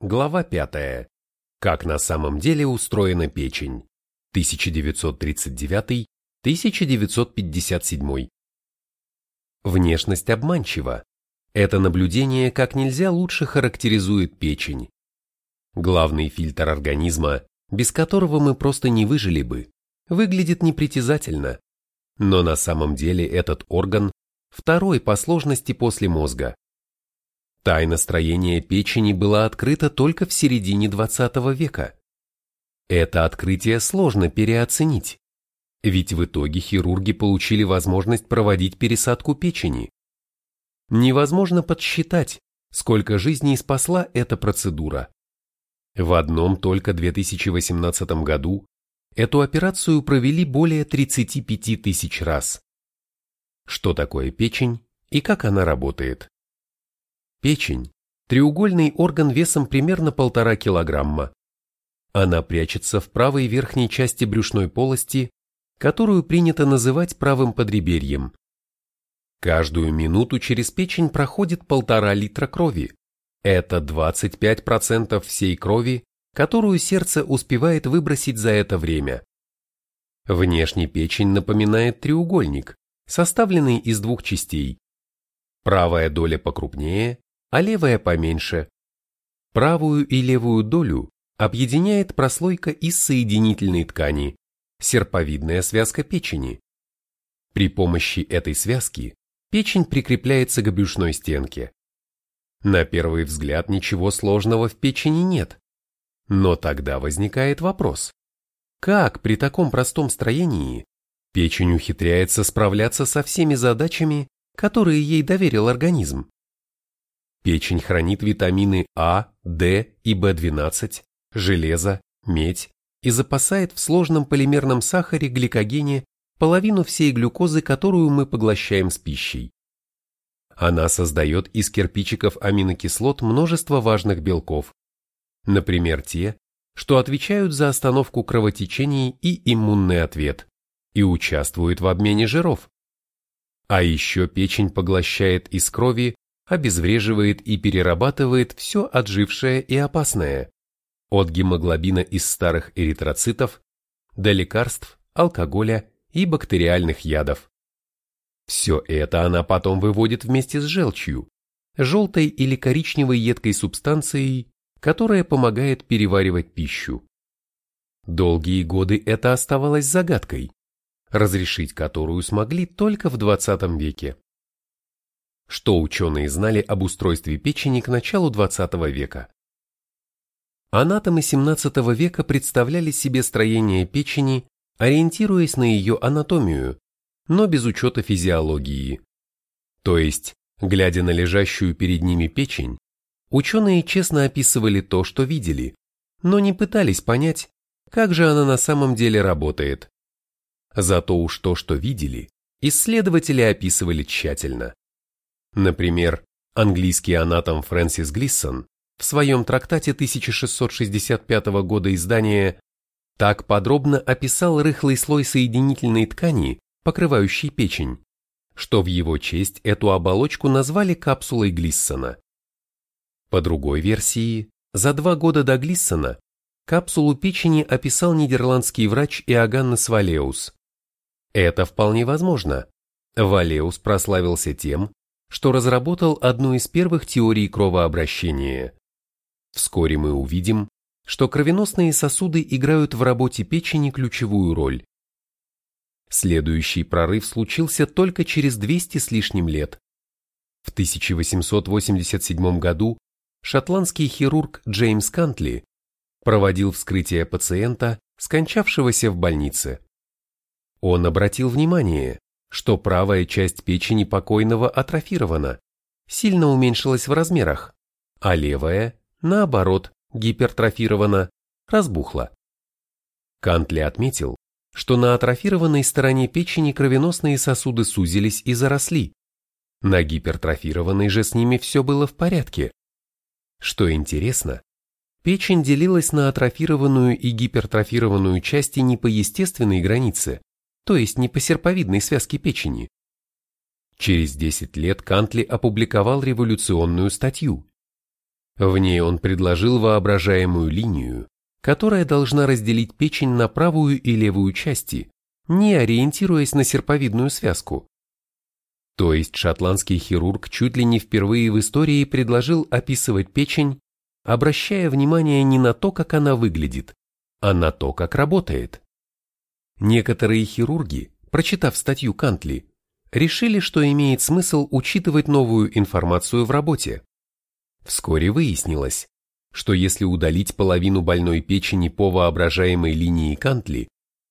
Глава 5. Как на самом деле устроена печень. 1939-1957. Внешность обманчива. Это наблюдение как нельзя лучше характеризует печень. Главный фильтр организма, без которого мы просто не выжили бы, выглядит непритязательно. Но на самом деле этот орган второй по сложности после мозга. Тайна строения печени была открыта только в середине 20 века. Это открытие сложно переоценить, ведь в итоге хирурги получили возможность проводить пересадку печени. Невозможно подсчитать, сколько жизней спасла эта процедура. В одном только 2018 году эту операцию провели более 35 тысяч раз. Что такое печень и как она работает? Печень – треугольный орган весом примерно полтора килограмма. Она прячется в правой верхней части брюшной полости, которую принято называть правым подреберьем. Каждую минуту через печень проходит полтора литра крови. Это 25% всей крови, которую сердце успевает выбросить за это время. Внешне печень напоминает треугольник, составленный из двух частей. Правая доля покрупнее, а левая поменьше. Правую и левую долю объединяет прослойка из соединительной ткани, серповидная связка печени. При помощи этой связки печень прикрепляется к брюшной стенке. На первый взгляд ничего сложного в печени нет. Но тогда возникает вопрос. Как при таком простом строении печень ухитряется справляться со всеми задачами, которые ей доверил организм? Печень хранит витамины А, D и В12, железо, медь и запасает в сложном полимерном сахаре гликогене половину всей глюкозы, которую мы поглощаем с пищей. Она создает из кирпичиков аминокислот множество важных белков, например, те, что отвечают за остановку кровотечений и иммунный ответ, и участвуют в обмене жиров. А еще печень поглощает из крови обезвреживает и перерабатывает все отжившее и опасное, от гемоглобина из старых эритроцитов до лекарств, алкоголя и бактериальных ядов. Все это она потом выводит вместе с желчью, желтой или коричневой едкой субстанцией, которая помогает переваривать пищу. Долгие годы это оставалось загадкой, разрешить которую смогли только в 20 веке. Что ученые знали об устройстве печени к началу 20 века? Анатомы 17 века представляли себе строение печени, ориентируясь на ее анатомию, но без учета физиологии. То есть, глядя на лежащую перед ними печень, ученые честно описывали то, что видели, но не пытались понять, как же она на самом деле работает. Зато уж то, что видели, исследователи описывали тщательно. Например, английский анатом Фрэнсис Глиссон в своем трактате 1665 года издания так подробно описал рыхлый слой соединительной ткани, покрывающий печень, что в его честь эту оболочку назвали капсулой Глиссона. По другой версии, за два года до Глиссона капсулу печени описал нидерландский врач Иоганнес Валеус. Это вполне возможно. Валеус прославился тем, что разработал одну из первых теорий кровообращения. Вскоре мы увидим, что кровеносные сосуды играют в работе печени ключевую роль. Следующий прорыв случился только через 200 с лишним лет. В 1887 году шотландский хирург Джеймс Кантли проводил вскрытие пациента, скончавшегося в больнице. Он обратил внимание, что правая часть печени покойного атрофирована, сильно уменьшилась в размерах, а левая, наоборот, гипертрофирована, разбухла. Кантли отметил, что на атрофированной стороне печени кровеносные сосуды сузились и заросли. На гипертрофированной же с ними все было в порядке. Что интересно, печень делилась на атрофированную и гипертрофированную части не по естественной границе, то есть не по серповидной связке печени. Через 10 лет Кантли опубликовал революционную статью. В ней он предложил воображаемую линию, которая должна разделить печень на правую и левую части, не ориентируясь на серповидную связку. То есть шотландский хирург чуть ли не впервые в истории предложил описывать печень, обращая внимание не на то, как она выглядит, а на то, как работает. Некоторые хирурги, прочитав статью Кантли, решили, что имеет смысл учитывать новую информацию в работе. Вскоре выяснилось, что если удалить половину больной печени по воображаемой линии Кантли,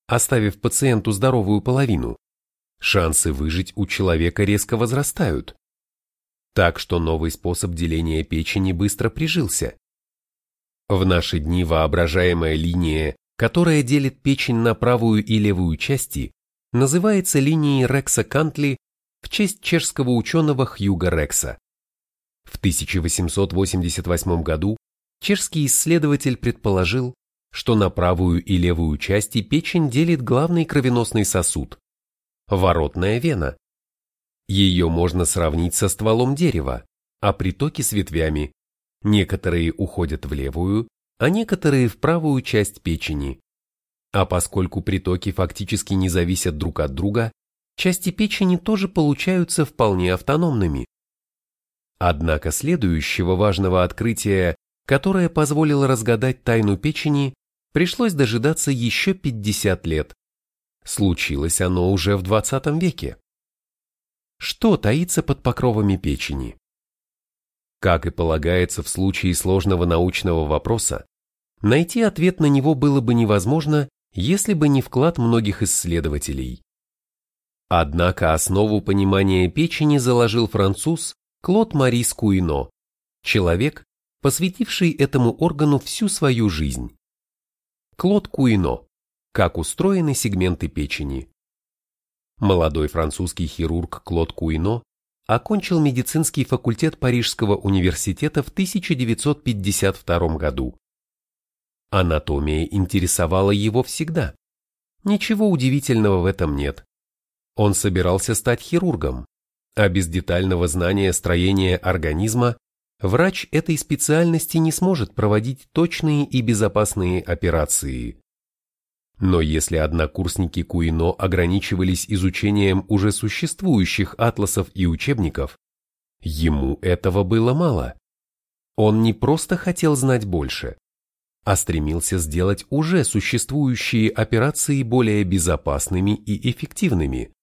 оставив пациенту здоровую половину, шансы выжить у человека резко возрастают. Так что новый способ деления печени быстро прижился. В наши дни воображаемая линия, которая делит печень на правую и левую части, называется линией Рекса-Кантли в честь чешского ученого Хьюга Рекса. В 1888 году чешский исследователь предположил, что на правую и левую части печень делит главный кровеносный сосуд – воротная вена. Ее можно сравнить со стволом дерева, а притоки с ветвями. Некоторые уходят в левую, а некоторые в правую часть печени. А поскольку притоки фактически не зависят друг от друга, части печени тоже получаются вполне автономными. Однако следующего важного открытия, которое позволило разгадать тайну печени, пришлось дожидаться еще 50 лет. Случилось оно уже в 20 веке. Что таится под покровами печени? Как и полагается в случае сложного научного вопроса, найти ответ на него было бы невозможно, если бы не вклад многих исследователей. Однако основу понимания печени заложил француз Клод Марис Куино, человек, посвятивший этому органу всю свою жизнь. Клод Куино. Как устроены сегменты печени. Молодой французский хирург Клод Куино окончил медицинский факультет Парижского университета в 1952 году. Анатомия интересовала его всегда. Ничего удивительного в этом нет. Он собирался стать хирургом, а без детального знания строения организма врач этой специальности не сможет проводить точные и безопасные операции. Но если однокурсники Куино ограничивались изучением уже существующих атласов и учебников, ему этого было мало. Он не просто хотел знать больше, а стремился сделать уже существующие операции более безопасными и эффективными.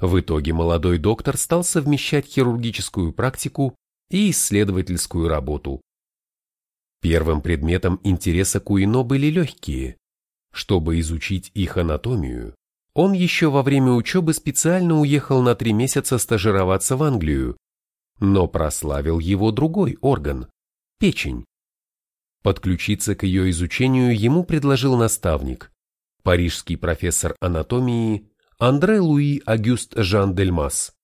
В итоге молодой доктор стал совмещать хирургическую практику и исследовательскую работу. Первым предметом интереса Куино были легкие. Чтобы изучить их анатомию, он еще во время учебы специально уехал на три месяца стажироваться в Англию, но прославил его другой орган – печень. Подключиться к ее изучению ему предложил наставник, парижский профессор анатомии Андре Луи Агюст Жан Дельмас.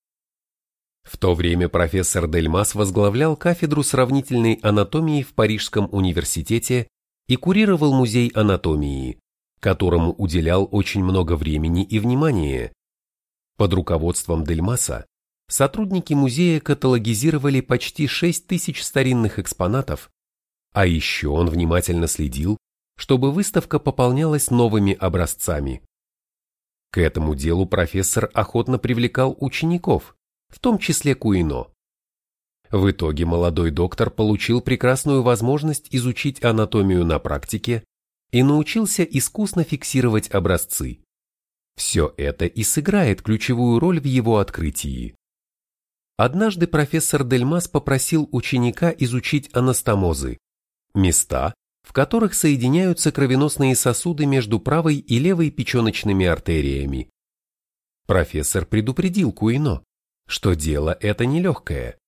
В то время профессор Дельмас возглавлял кафедру сравнительной анатомии в Парижском университете и курировал музей анатомии, которому уделял очень много времени и внимания. Под руководством Дельмаса сотрудники музея каталогизировали почти 6 тысяч старинных экспонатов, а еще он внимательно следил, чтобы выставка пополнялась новыми образцами. К этому делу профессор охотно привлекал учеников, в том числе Куино. В итоге молодой доктор получил прекрасную возможность изучить анатомию на практике и научился искусно фиксировать образцы. Все это и сыграет ключевую роль в его открытии. Однажды профессор Дельмас попросил ученика изучить анастомозы, места, в которых соединяются кровеносные сосуды между правой и левой печеночными артериями. Профессор предупредил Куино, что дело это нелегкое.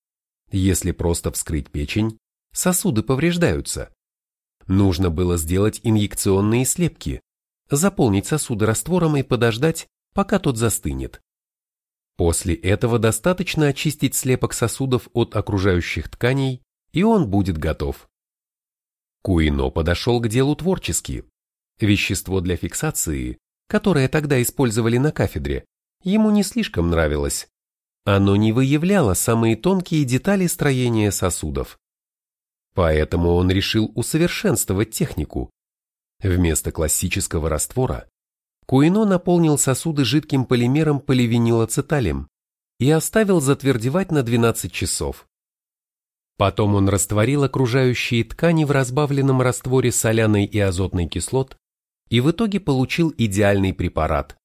Если просто вскрыть печень, сосуды повреждаются. Нужно было сделать инъекционные слепки, заполнить сосуды раствором и подождать, пока тот застынет. После этого достаточно очистить слепок сосудов от окружающих тканей, и он будет готов. Куино подошел к делу творчески. Вещество для фиксации, которое тогда использовали на кафедре, ему не слишком нравилось. Оно не выявляло самые тонкие детали строения сосудов. Поэтому он решил усовершенствовать технику. Вместо классического раствора Куино наполнил сосуды жидким полимером поливинилацеталем и оставил затвердевать на 12 часов. Потом он растворил окружающие ткани в разбавленном растворе соляной и азотной кислот и в итоге получил идеальный препарат.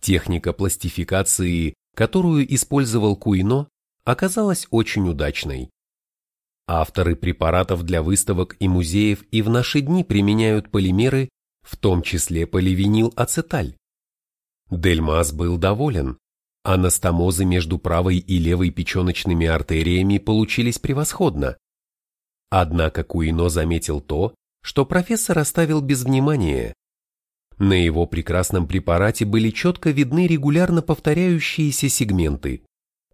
Техника пластификации, которую использовал Куино, оказалась очень удачной. Авторы препаратов для выставок и музеев и в наши дни применяют полимеры, в том числе поливинил-ацеталь. Дельмас был доволен. Анастомозы между правой и левой печеночными артериями получились превосходно. Однако Куино заметил то, что профессор оставил без внимания. На его прекрасном препарате были четко видны регулярно повторяющиеся сегменты,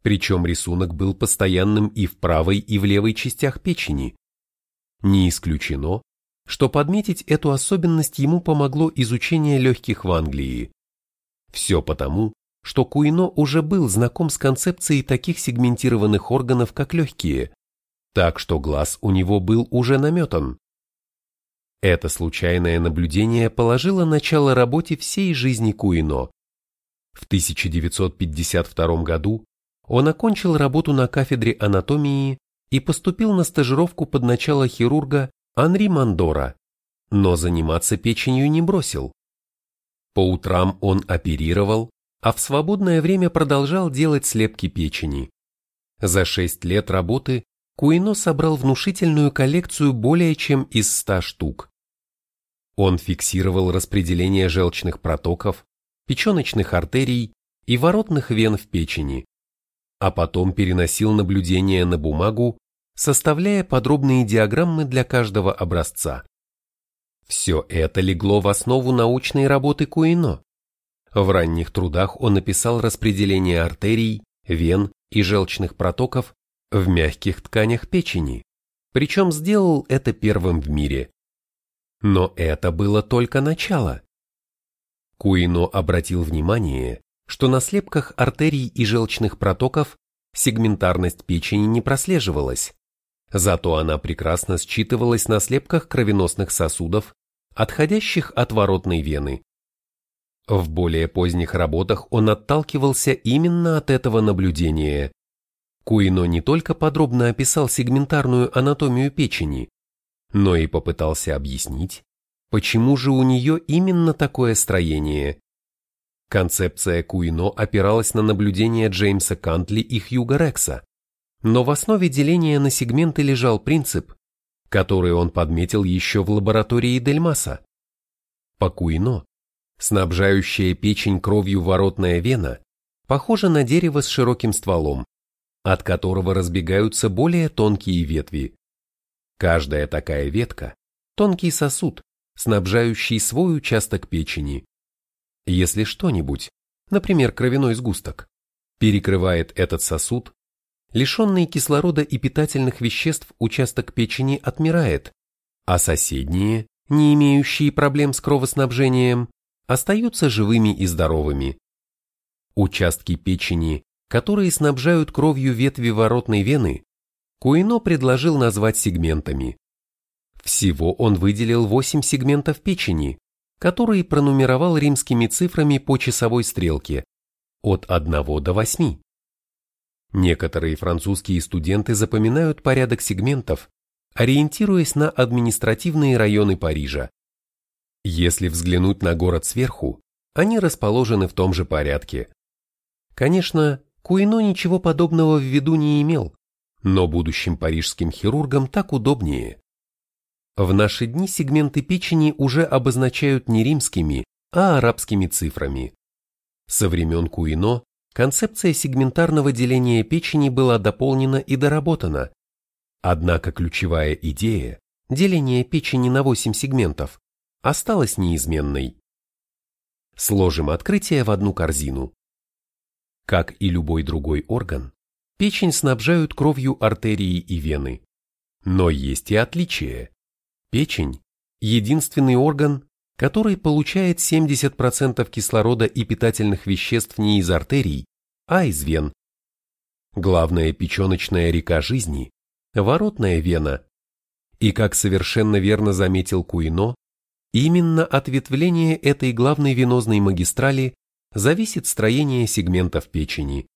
причем рисунок был постоянным и в правой, и в левой частях печени. Не исключено, что подметить эту особенность ему помогло изучение легких в Англии. Все потому, что Куино уже был знаком с концепцией таких сегментированных органов, как легкие, так что глаз у него был уже наметан. Это случайное наблюдение положило начало работе всей жизни Куино. В 1952 году он окончил работу на кафедре анатомии и поступил на стажировку под начало хирурга Анри Мандора, но заниматься печенью не бросил. По утрам он оперировал, а в свободное время продолжал делать слепки печени. За шесть лет работы Куино собрал внушительную коллекцию более чем из ста штук. Он фиксировал распределение желчных протоков, печеночных артерий и воротных вен в печени, а потом переносил наблюдения на бумагу, составляя подробные диаграммы для каждого образца. Все это легло в основу научной работы Куино. В ранних трудах он написал распределение артерий, вен и желчных протоков в мягких тканях печени, причем сделал это первым в мире. Но это было только начало. Куино обратил внимание, что на слепках артерий и желчных протоков сегментарность печени не прослеживалась, зато она прекрасно считывалась на слепках кровеносных сосудов, отходящих от воротной вены. В более поздних работах он отталкивался именно от этого наблюдения. Куино не только подробно описал сегментарную анатомию печени, но и попытался объяснить, почему же у нее именно такое строение. Концепция Куино опиралась на наблюдения Джеймса Кантли и Хьюга Рекса, но в основе деления на сегменты лежал принцип, который он подметил еще в лаборатории Дельмаса. По Куино, снабжающая печень кровью воротная вена похожа на дерево с широким стволом, от которого разбегаются более тонкие ветви. Каждая такая ветка – тонкий сосуд, снабжающий свой участок печени. Если что-нибудь, например, кровяной сгусток, перекрывает этот сосуд, лишенный кислорода и питательных веществ участок печени отмирает, а соседние, не имеющие проблем с кровоснабжением, остаются живыми и здоровыми. Участки печени, которые снабжают кровью ветви воротной вены, Куино предложил назвать сегментами. Всего он выделил 8 сегментов печени, которые пронумеровал римскими цифрами по часовой стрелке от 1 до 8. Некоторые французские студенты запоминают порядок сегментов, ориентируясь на административные районы Парижа. Если взглянуть на город сверху, они расположены в том же порядке. Конечно, Куино ничего подобного в виду не имел, но будущим парижским хирургам так удобнее. В наши дни сегменты печени уже обозначают не римскими, а арабскими цифрами. Со времен Куино концепция сегментарного деления печени была дополнена и доработана. Однако ключевая идея, деление печени на 8 сегментов, осталась неизменной. Сложим открытие в одну корзину. Как и любой другой орган, Печень снабжают кровью артерии и вены. Но есть и отличия. Печень – единственный орган, который получает 70% кислорода и питательных веществ не из артерий, а из вен. Главная печеночная река жизни – воротная вена И как совершенно верно заметил Куино, именно от ветвления этой главной венозной магистрали зависит строение сегментов печени.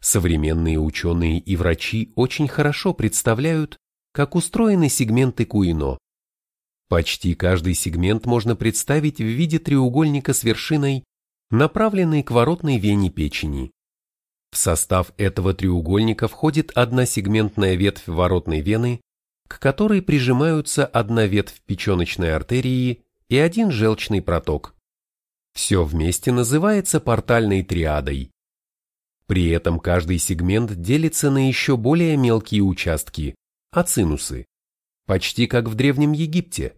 Современные ученые и врачи очень хорошо представляют, как устроены сегменты Куино. Почти каждый сегмент можно представить в виде треугольника с вершиной, направленной к воротной вене печени. В состав этого треугольника входит одна сегментная ветвь воротной вены, к которой прижимаются одна ветвь печеночной артерии и один желчный проток. Все вместе называется портальной триадой. При этом каждый сегмент делится на еще более мелкие участки – ацинусы. Почти как в Древнем Египте.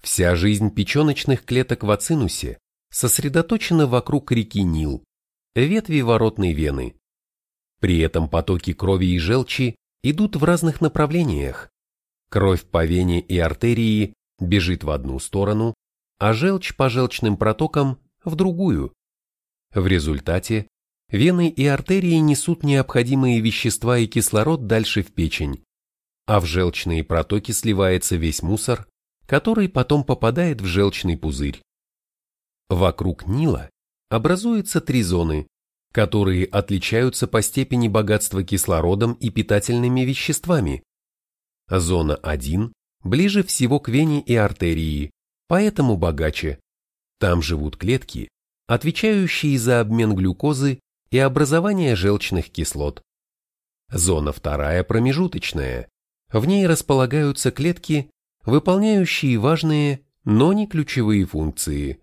Вся жизнь печеночных клеток в ацинусе сосредоточена вокруг реки Нил, ветви воротной вены. При этом потоки крови и желчи идут в разных направлениях. Кровь по вене и артерии бежит в одну сторону, а желчь по желчным протокам в другую. В результате вены и артерии несут необходимые вещества и кислород дальше в печень, а в желчные протоки сливается весь мусор, который потом попадает в желчный пузырь. Вокруг Нила образуются три зоны, которые отличаются по степени богатства кислородом и питательными веществами. Зона 1 ближе всего к вене и артерии, поэтому богаче. Там живут клетки, отвечающие за обмен глюкозы и образование желчных кислот. Зона вторая промежуточная. В ней располагаются клетки, выполняющие важные, но не ключевые функции.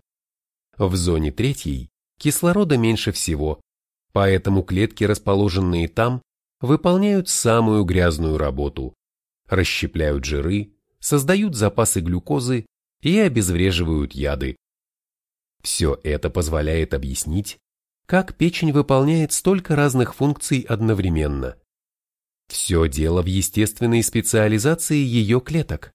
В зоне третьей кислорода меньше всего, поэтому клетки, расположенные там, выполняют самую грязную работу. Расщепляют жиры, создают запасы глюкозы и обезвреживают яды. Все это позволяет объяснить, как печень выполняет столько разных функций одновременно. Все дело в естественной специализации ее клеток,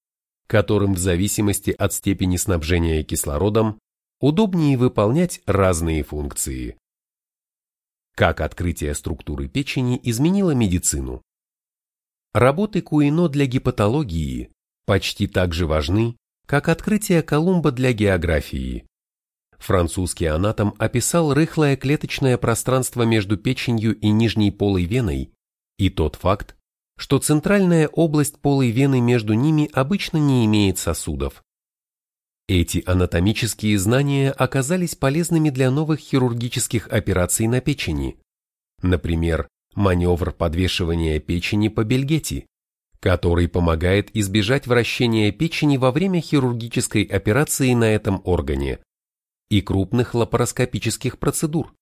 которым в зависимости от степени снабжения кислородом удобнее выполнять разные функции. Как открытие структуры печени изменило медицину? Работы Куино для гепатологии почти так же важны, как открытие Колумба для географии. Французский анатом описал рыхлое клеточное пространство между печенью и нижней полой веной и тот факт, что центральная область полой вены между ними обычно не имеет сосудов. Эти анатомические знания оказались полезными для новых хирургических операций на печени. Например, маневр подвешивания печени по Бельгетти, который помогает избежать вращения печени во время хирургической операции на этом органе и крупных лапароскопических процедур.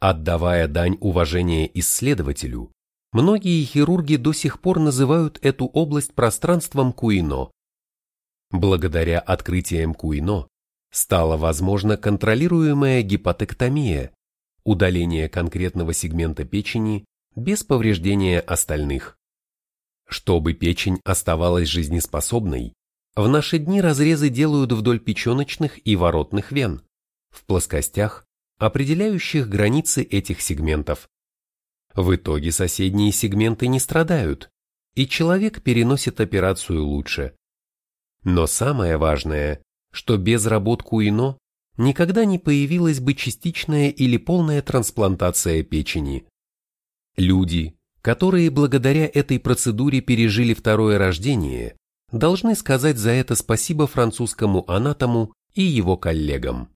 Отдавая дань уважения исследователю, многие хирурги до сих пор называют эту область пространством Куино. Благодаря открытиям Куино стала возможна контролируемая гепатектомия, удаление конкретного сегмента печени без повреждения остальных. Чтобы печень оставалась жизнеспособной, в наши дни разрезы делают вдоль печеночных и воротных вен, в плоскостях, определяющих границы этих сегментов. В итоге соседние сегменты не страдают, и человек переносит операцию лучше. Но самое важное, что без работ Куино никогда не появилась бы частичная или полная трансплантация печени. Люди, которые благодаря этой процедуре пережили второе рождение, должны сказать за это спасибо французскому анатому и его коллегам.